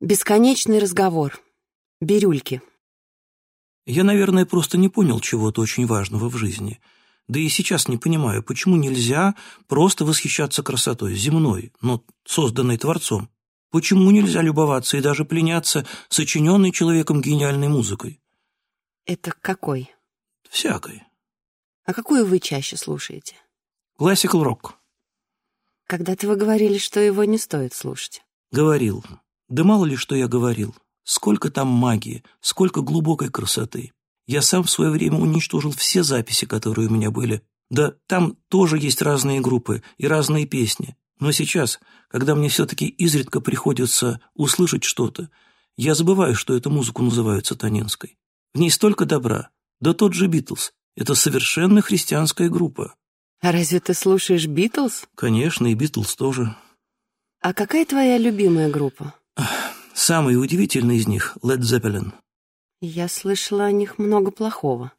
Бесконечный разговор. Бирюльки. Я, наверное, просто не понял чего-то очень важного в жизни. Да и сейчас не понимаю, почему нельзя просто восхищаться красотой, земной, но созданной Творцом. Почему нельзя любоваться и даже пленяться сочиненной человеком гениальной музыкой? Это какой? Всякой. А какую вы чаще слушаете? Классикал рок. Когда-то вы говорили, что его не стоит слушать. Говорил. Да мало ли, что я говорил. Сколько там магии, сколько глубокой красоты. Я сам в свое время уничтожил все записи, которые у меня были. Да там тоже есть разные группы и разные песни. Но сейчас, когда мне все-таки изредка приходится услышать что-то, я забываю, что эту музыку называют сатанинской. В ней столько добра. Да тот же Битлз. Это совершенно христианская группа. А разве ты слушаешь Битлз? Конечно, и Битлз тоже. А какая твоя любимая группа? Самый удивительный из них — Led Zeppelin. Я слышала о них много плохого.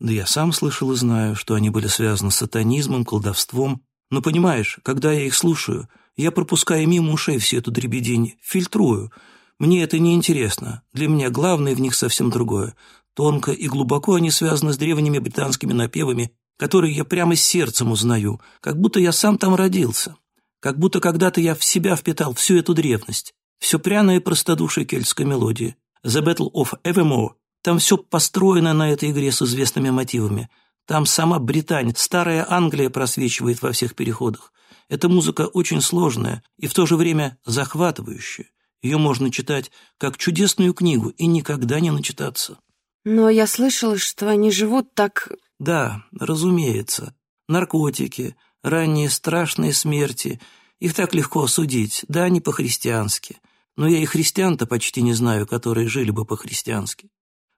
Да я сам слышал и знаю, что они были связаны с сатанизмом, колдовством. Но понимаешь, когда я их слушаю, я пропускаю мимо ушей всю эту дребедень, фильтрую. Мне это не интересно. Для меня главное в них совсем другое. Тонко и глубоко они связаны с древними британскими напевами, которые я прямо сердцем узнаю, как будто я сам там родился. Как будто когда-то я в себя впитал всю эту древность, все пряное простодушие кельтской мелодии. The Battle of Evermore. Там все построено на этой игре с известными мотивами. Там сама Британия, старая Англия просвечивает во всех переходах. Эта музыка очень сложная и в то же время захватывающая. Ее можно читать как чудесную книгу и никогда не начитаться. Но я слышала, что они живут так... Да, разумеется. Наркотики, ранние страшные смерти. Их так легко осудить, да, не по-христиански. Но я и христиан-то почти не знаю, которые жили бы по-христиански.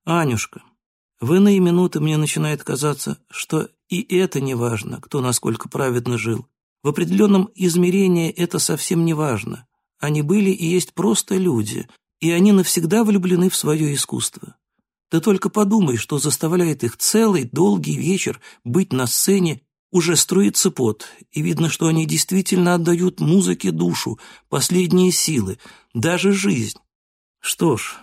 Анюшка, в иные минуты мне начинает казаться, что и это не важно, кто насколько праведно жил. В определенном измерении это совсем не важно. Они были и есть просто люди, и они навсегда влюблены в свое искусство. Ты только подумай, что заставляет их целый долгий вечер быть на сцене уже струится пот, и видно, что они действительно отдают музыке душу, последние силы, даже жизнь. Что ж,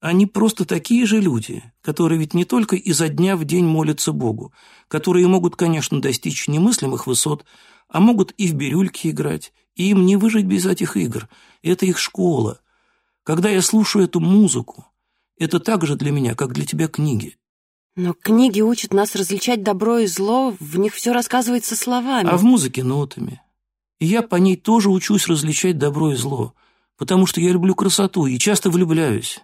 они просто такие же люди, которые ведь не только изо дня в день молятся Богу, которые могут, конечно, достичь немыслимых высот, а могут и в бирюльки играть, и им не выжить без этих игр. Это их школа. Когда я слушаю эту музыку, это так же для меня, как для тебя книги. Но книги учат нас различать добро и зло, в них все рассказывается словами. А в музыке нотами. И я по ней тоже учусь различать добро и зло, потому что я люблю красоту и часто влюбляюсь.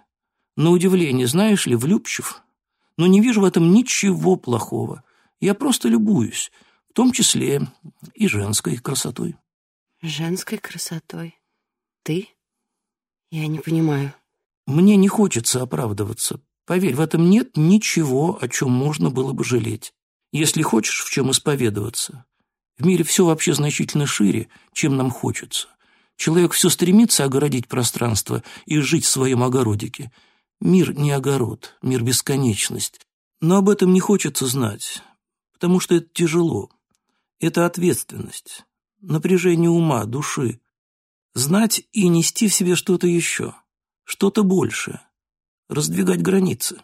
На удивление, знаешь ли, влюбчив, но не вижу в этом ничего плохого. Я просто любуюсь, в том числе и женской красотой. Женской красотой? Ты? Я не понимаю. Мне не хочется оправдываться, Поверь, в этом нет ничего, о чем можно было бы жалеть. Если хочешь в чем исповедоваться. В мире все вообще значительно шире, чем нам хочется. Человек все стремится огородить пространство и жить в своем огородике. Мир не огород, мир бесконечность. Но об этом не хочется знать, потому что это тяжело. Это ответственность, напряжение ума, души. Знать и нести в себе что-то еще, что-то большее раздвигать границы.